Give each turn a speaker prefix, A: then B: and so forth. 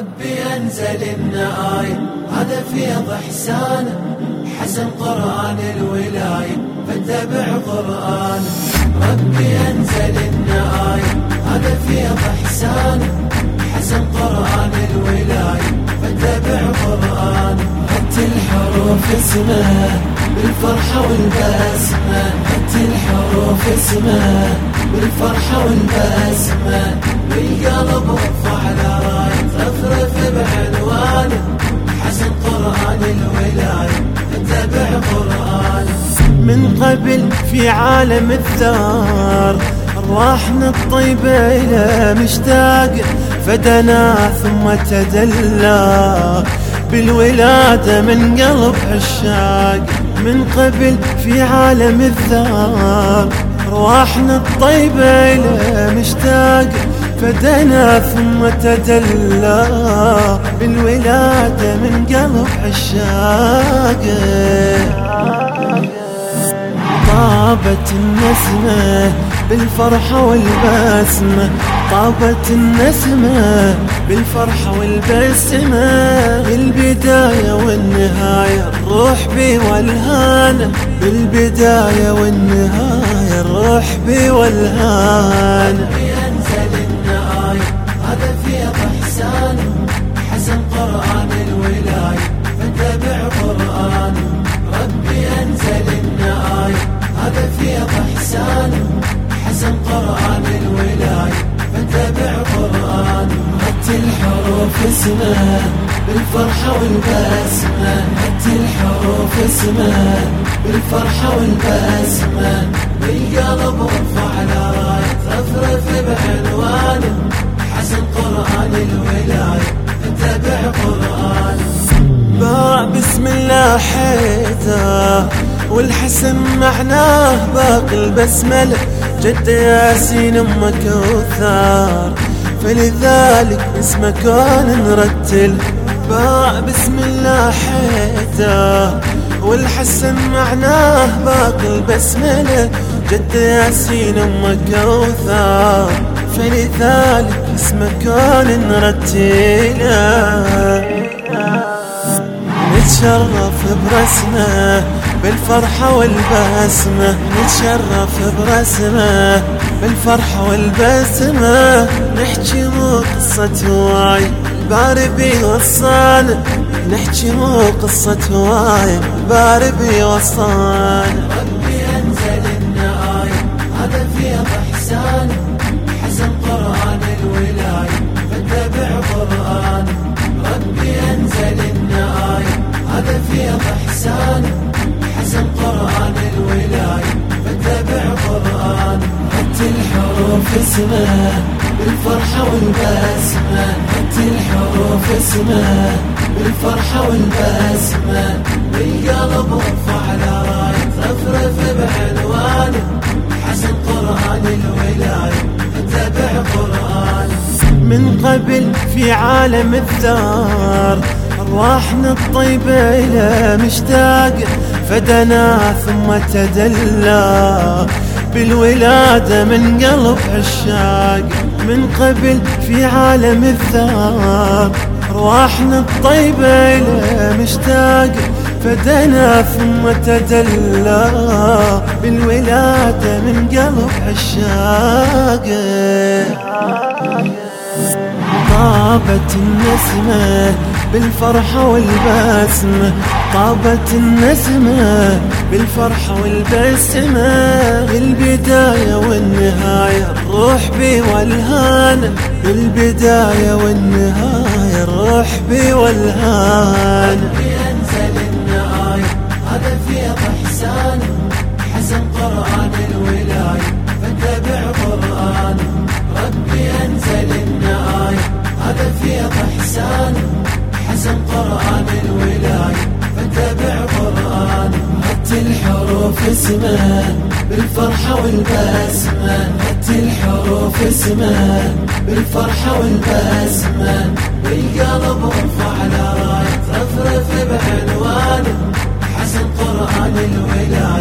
A: ربي أنزل لنا آية هذا فيض إحسانه حسن قرآن الولاية. فاتبع قرآن. ربي أنزل لنا آية هذا فيض إحسانه حسن قرآن الولاية. فاتبع قرآن. هت الحروف اسمه بالفرحة والبسمة. هت الحروف اسمه بالفرحة والبسمة. بالقلب
B: من قبل في عالم الثار أرواحنا الطيبة إلى مشتاق فدنا ثم تدلى. بالولادة من قلب عشاق من قبل في عالم الثار أرواحنا الطيبة إلى مشتاق فدنا ثم تدلى. بالولادة من قلب عشاق. طابت النسمة بالفرحة والبسمة طابت النسمة بالفرحة والبسمة. بالبداية والنهاية الروح بي والهانة بالبداية والنهاية الروح بي والهانة
A: ينزل النآية هذا فيض إحسان حسن قرآن اسمه بالفرحة والبسمة هت الحروف اسمه. بالفرحة والبسمة بالقلب وارفع على راية رفرف بعنوانه. حسن قرآن الولاية اتبع قرآن.
B: باع بسم الله حيته والحسن معناه باقي البسملة. جد ياسين أم كوثر فلذلك اسمه كان نرتل. باع بسم الله حيته والحسن معناه باقي البسملة جد ياسين أم كوثر. فلذلك اسمه كان نرتله. نتشرف برسمه بالفرحة والبسمة نتشرف برسمة. بالفرحة والبسمة نحكي مو قصة واي. الباري بيوصانا نحكي مو قصة واي. الباري بيوصانا
A: ربي أنزل لنا آية هذا فيض إحسان. اسمه بالفرحة والبسمة هت الحروف اسمه بالفرحة والبسمة بالقلب راية رفرف بعنوانه حسن قرآن الولاية اتبع قرآن
B: من قبل في عالم الثار أرواحنا الطيبة إلى مشتاق فدنا ثم تدلى. بالولادة من قلب عشاق من قبل في عالم الثار أرواحنا الطيبة إلى مشتاق فدنا ثم تدلى. بالولادة من قلب عشاق. طابت النسمة بالفرحة والبسمة طابت النسمة بالفرحة والبسمة بالبداية والنهاية الروح بي والهانة بالبداية والنهاية الروح بي والهانة
A: ينزل النآية هذا فيض إحسان حسن قرآن حسن قرآن الولاية فاتبع قرآن هت الحروف اسمه بالفرحة والبسمة هت الحروف اسمه بالفرحة والبسمة. بالقلب وارفع على راية رفرف بعنوانه حسن قرآن الولاية.